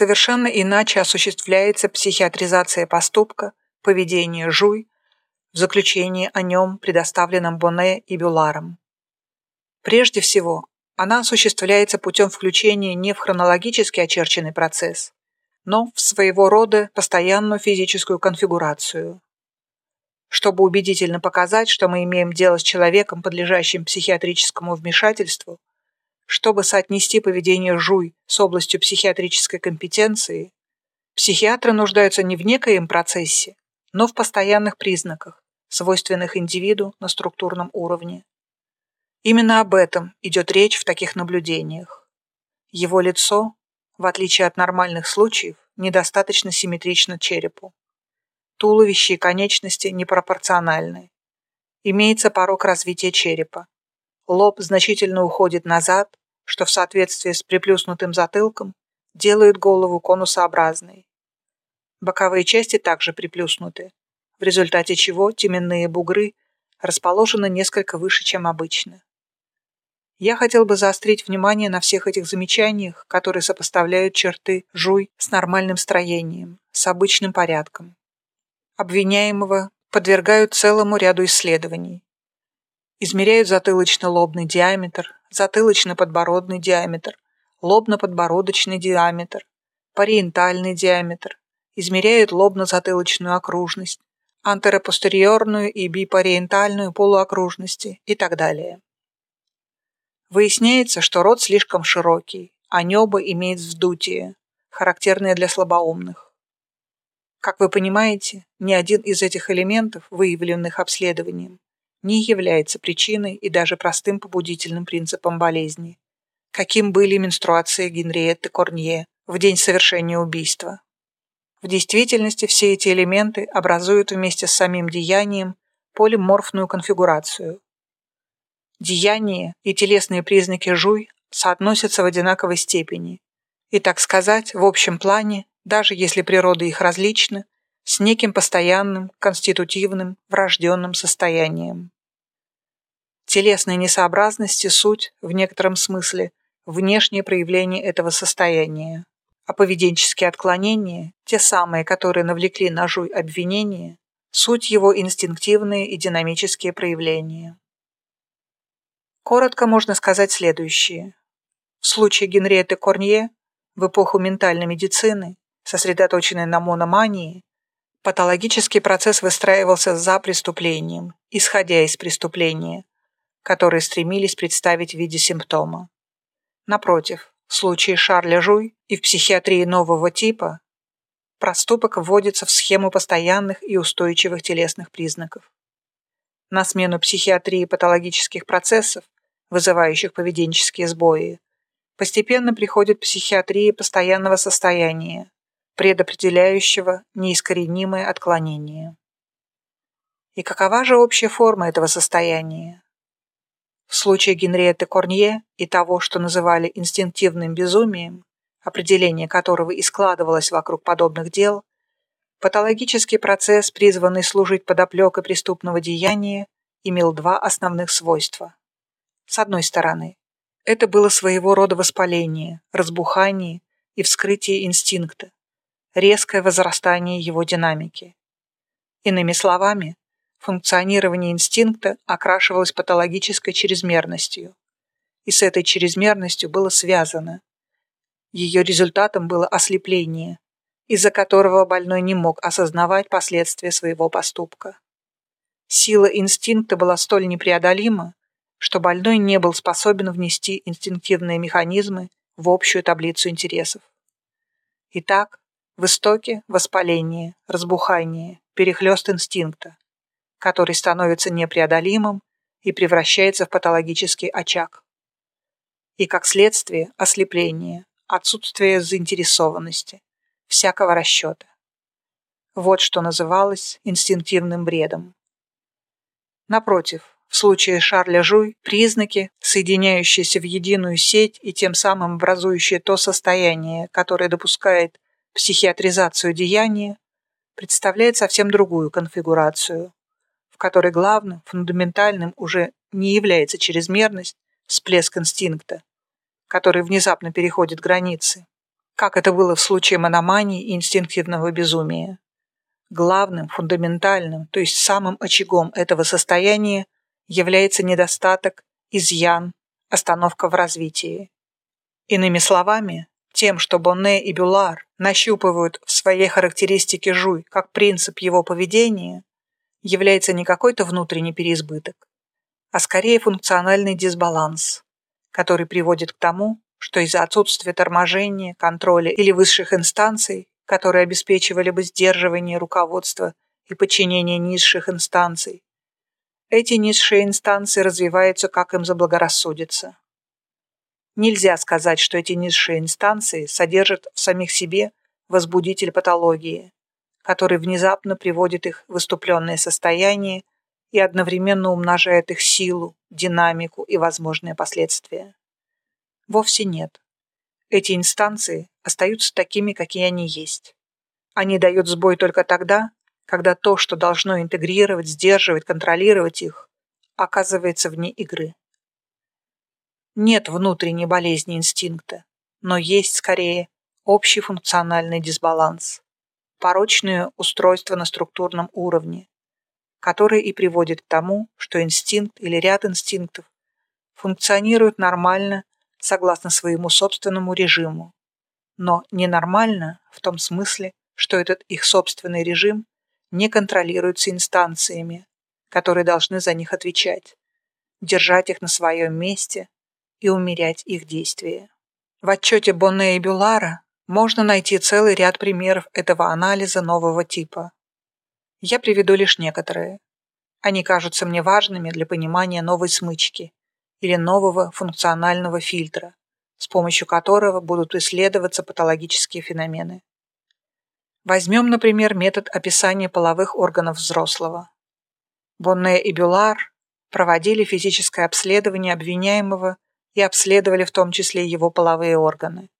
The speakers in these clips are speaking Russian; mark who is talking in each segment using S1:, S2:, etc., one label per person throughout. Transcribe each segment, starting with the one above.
S1: совершенно иначе осуществляется психиатризация поступка, поведения Жуй в заключении о нем, предоставленном Боне и Бюларом. Прежде всего, она осуществляется путем включения не в хронологически очерченный процесс, но в своего рода постоянную физическую конфигурацию. Чтобы убедительно показать, что мы имеем дело с человеком, подлежащим психиатрическому вмешательству, чтобы соотнести поведение жуй с областью психиатрической компетенции, психиатры нуждаются не в некоем процессе, но в постоянных признаках, свойственных индивиду на структурном уровне. Именно об этом идет речь в таких наблюдениях. Его лицо, в отличие от нормальных случаев, недостаточно симметрично черепу. Туловище и конечности непропорциональны. Имеется порог развития черепа. Лоб значительно уходит назад, что в соответствии с приплюснутым затылком делает голову конусообразной. Боковые части также приплюснуты, в результате чего теменные бугры расположены несколько выше, чем обычно. Я хотел бы заострить внимание на всех этих замечаниях, которые сопоставляют черты жуй с нормальным строением, с обычным порядком. Обвиняемого подвергают целому ряду исследований. Измеряют затылочно-лобный диаметр, затылочно-подбородный диаметр, лобно-подбородочный диаметр, париентальный диаметр, измеряют лобно-затылочную окружность, антеропостериорную и бипариентальную полуокружности и так далее. Выясняется, что рот слишком широкий, а небо имеет вздутие, характерное для слабоумных. Как вы понимаете, ни один из этих элементов, выявленных обследованием, не является причиной и даже простым побудительным принципом болезни, каким были менструации Генриетты Корнье в день совершения убийства. В действительности все эти элементы образуют вместе с самим деянием полиморфную конфигурацию, деяния и телесные признаки жуй соотносятся в одинаковой степени. И, так сказать, в общем плане, даже если природа их различна, с неким постоянным, конститутивным, врожденным состоянием. Телесные несообразности – суть, в некотором смысле, внешнее проявление этого состояния. А поведенческие отклонения, те самые, которые навлекли на жуй обвинения, суть его инстинктивные и динамические проявления. Коротко можно сказать следующее. В случае Генриетты Корнье в эпоху ментальной медицины, сосредоточенной на мономании, патологический процесс выстраивался за преступлением, исходя из преступления, которые стремились представить в виде симптома. Напротив, в случае Шарля Жуй и в психиатрии нового типа проступок вводится в схему постоянных и устойчивых телесных признаков. На смену психиатрии патологических процессов, вызывающих поведенческие сбои, постепенно приходит психиатрия постоянного состояния, предопределяющего неискоренимое отклонение. И какова же общая форма этого состояния? В случае Генриетты Корнье и того, что называли инстинктивным безумием, определение которого и складывалось вокруг подобных дел, Патологический процесс, призванный служить подоплекой преступного деяния, имел два основных свойства. С одной стороны, это было своего рода воспаление, разбухание и вскрытие инстинкта, резкое возрастание его динамики. Иными словами, функционирование инстинкта окрашивалось патологической чрезмерностью, и с этой чрезмерностью было связано. Ее результатом было ослепление, из-за которого больной не мог осознавать последствия своего поступка. Сила инстинкта была столь непреодолима, что больной не был способен внести инстинктивные механизмы в общую таблицу интересов. Итак, в истоке воспаление, разбухание, перехлёст инстинкта, который становится непреодолимым и превращается в патологический очаг. И как следствие ослепление, отсутствие заинтересованности, всякого расчета. Вот что называлось инстинктивным бредом. Напротив, в случае Шарля Жуй признаки, соединяющиеся в единую сеть и тем самым образующие то состояние, которое допускает психиатризацию деяния, представляет совсем другую конфигурацию, в которой главным, фундаментальным уже не является чрезмерность, всплеск инстинкта, который внезапно переходит границы, как это было в случае мономании и инстинктивного безумия. Главным, фундаментальным, то есть самым очагом этого состояния является недостаток, изъян, остановка в развитии. Иными словами, тем, что Бонне и Бюлар нащупывают в своей характеристике жуй как принцип его поведения, является не какой-то внутренний переизбыток, а скорее функциональный дисбаланс, который приводит к тому, что из-за отсутствия торможения, контроля или высших инстанций, которые обеспечивали бы сдерживание руководства и подчинение низших инстанций, эти низшие инстанции развиваются, как им заблагорассудится. Нельзя сказать, что эти низшие инстанции содержат в самих себе возбудитель патологии, который внезапно приводит их в выступленное состояние и одновременно умножает их силу, динамику и возможные последствия. Вовсе нет. Эти инстанции остаются такими, какие они есть. Они дают сбой только тогда, когда то, что должно интегрировать, сдерживать, контролировать их, оказывается вне игры. Нет внутренней болезни инстинкта, но есть скорее общий функциональный дисбаланс, порочное устройство на структурном уровне, которое и приводит к тому, что инстинкт или ряд инстинктов функционируют нормально согласно своему собственному режиму, но ненормально в том смысле, что этот их собственный режим не контролируется инстанциями, которые должны за них отвечать, держать их на своем месте и умерять их действия. В отчете Бонне и Бюлара можно найти целый ряд примеров этого анализа нового типа. Я приведу лишь некоторые. Они кажутся мне важными для понимания новой смычки или нового функционального фильтра, с помощью которого будут исследоваться патологические феномены. Возьмем, например, метод описания половых органов взрослого. Бонне и Бюлар проводили физическое обследование обвиняемого и обследовали в том числе его половые органы.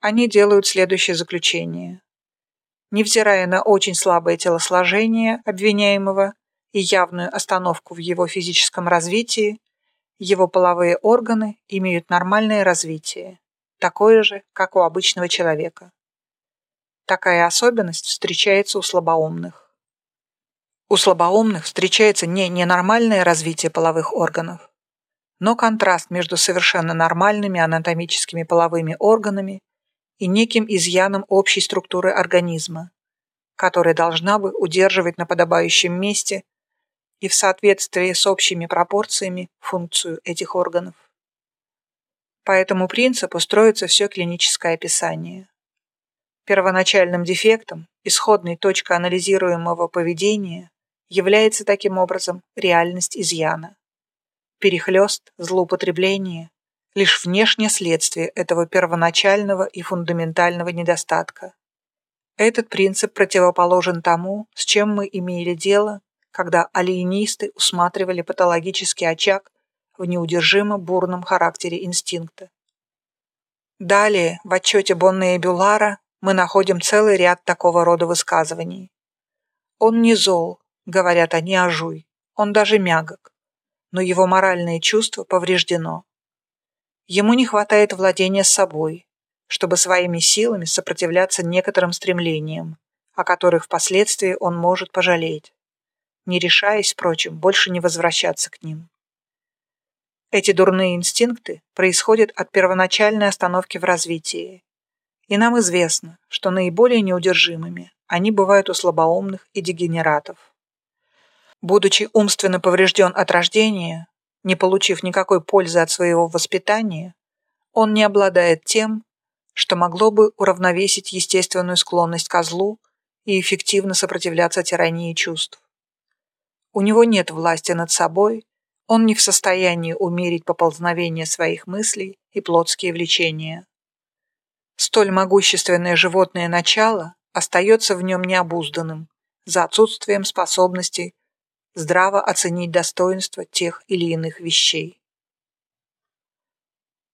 S1: Они делают следующее заключение. Невзирая на очень слабое телосложение обвиняемого и явную остановку в его физическом развитии, его половые органы имеют нормальное развитие, такое же, как у обычного человека. Такая особенность встречается у слабоумных. У слабоумных встречается не ненормальное развитие половых органов, но контраст между совершенно нормальными анатомическими половыми органами и неким изъяном общей структуры организма, которая должна бы удерживать на подобающем месте и в соответствии с общими пропорциями функцию этих органов. По этому принципу строится все клиническое описание. Первоначальным дефектом, исходной точкой анализируемого поведения является таким образом реальность изъяна перехлёст, злоупотребление – лишь внешнее следствие этого первоначального и фундаментального недостатка. Этот принцип противоположен тому, с чем мы имели дело, когда алиенисты усматривали патологический очаг в неудержимо бурном характере инстинкта. Далее, в отчете Бонне и Бюлара, мы находим целый ряд такого рода высказываний. «Он не зол», — говорят они о Жуй, — «он даже мягок но его моральное чувство повреждено. Ему не хватает владения собой, чтобы своими силами сопротивляться некоторым стремлениям, о которых впоследствии он может пожалеть, не решаясь, впрочем, больше не возвращаться к ним. Эти дурные инстинкты происходят от первоначальной остановки в развитии, и нам известно, что наиболее неудержимыми они бывают у слабоумных и дегенератов. Будучи умственно поврежден от рождения, не получив никакой пользы от своего воспитания, он не обладает тем, что могло бы уравновесить естественную склонность к злу и эффективно сопротивляться тирании чувств. У него нет власти над собой, он не в состоянии умерить поползновение своих мыслей и плотские влечения. Столь могущественное животное начало остается в нем необузданным за отсутствием способностей здраво оценить достоинство тех или иных вещей.